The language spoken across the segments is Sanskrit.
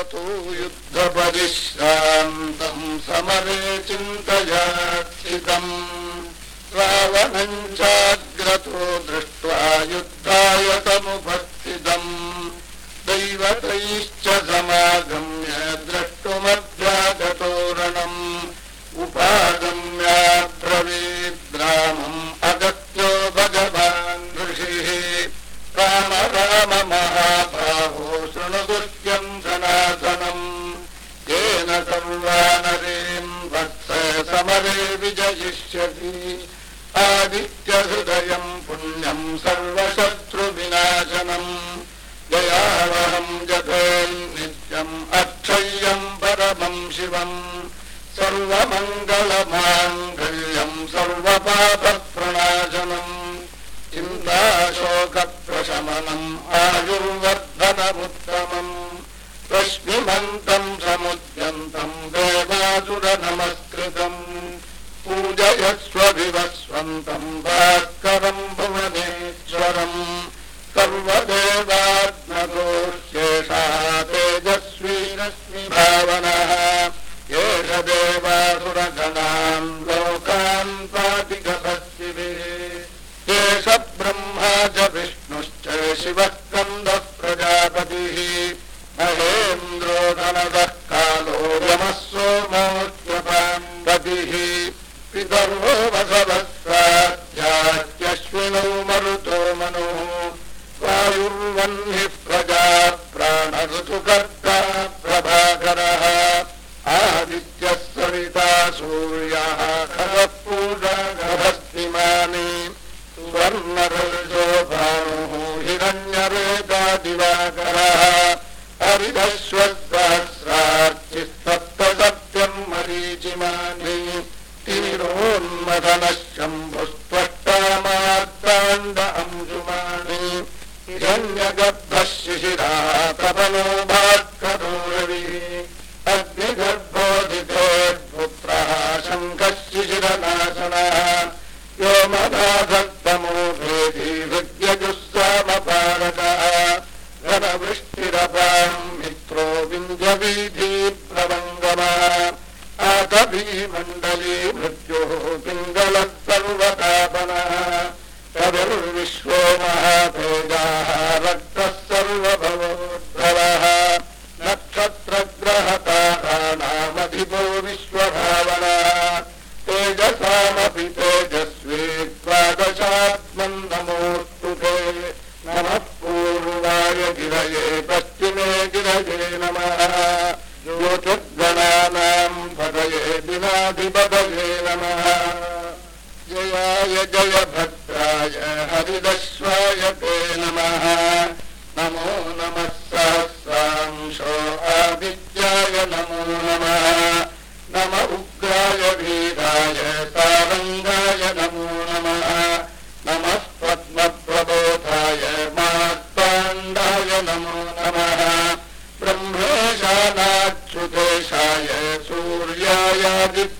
स्वतो युद्धपरिश्रान्तम् समरे चिन्तयाक्षितम् रावणम् चाग्रतो दृष्ट्वा युद्धाय विजयिष्यति आदित्यहृदयम् पुण्यम् सर्वशत्रुविनाशनम् जयावहम् जपेन्नित्यम् अक्षय्यम् परमम् शिवम्। सर्वमङ्गलमाङ्गल्यम् सर्वपापप्रणाशनम् चिन्ताशोकप्रशमनम् आयुर्वर्धनमुत्तमम् वसवः साध्यात्यश्विनौ मरुतो मनुः। वायुर्वह्निः प्रजा प्राणऋतुकर्ता प्रभाकरः। आदित्यः सविता सूर्यः सुवर्णरजो भानुः हिरण्यरेता दिवाकरः हिरण्यगर्भः शिशिरः तपनो भास्करो रविः अग्निगर्भोदितेर्पुत्रः शङ्खः शिशिरनाशनः व्योमनाथत्तमो भेदी हृद्यजुस्सामपारकः घनवृष्टिरपाम् मित्रो आतभीमण्डली मृत्युः पिङ्गलः सर्वतापनः कविर्विश्वो महाभेदाः रक्तः सर्वभवोद्भवः भद्राय हरिदस्वाय ते नमः। नमो नमः सहस्रांशो आदित्याय नमो नमः। नम उग्राय वीराय सारङ्गाय नमो नमः। नमः पद्मप्रबोधाय मार्ताण्डाय नमो नमः। ब्रह्मेशानाच्युतेशाय सूर्यायादित्यवर्जते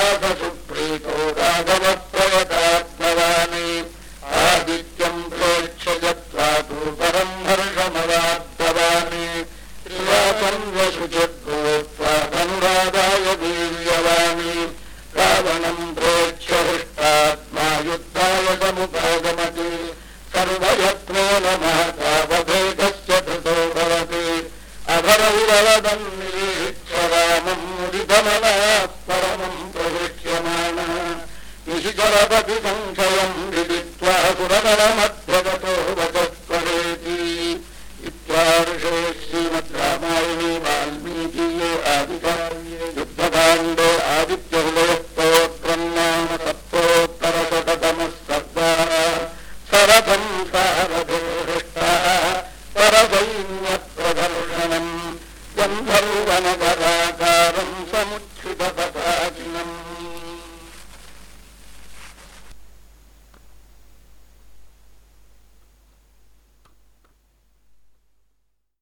त्वन्वशुचद्भूत्वानुरागाय वीर्यवाणी रावणम् प्रेक्ष्य हृष्टात्मा युद्धाय समुपागमति। सर्वयत्नेन महतावभेदस्य कृतो भवति। अभरविरवदम् निरीक्ष्य रामम् É muito